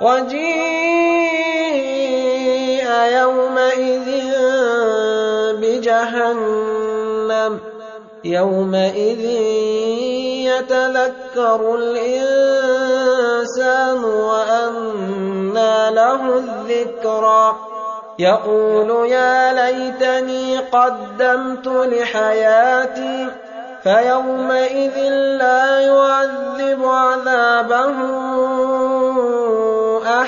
وجيء يومئذ بجهنم. يومئذ يتذكر الإنسان وأنى له الذكرى. يقول يا ليتني قدمت لحياتي فيومئذ لا يعذب عذابه.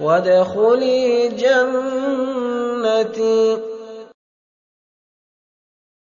وادخلي جنتي.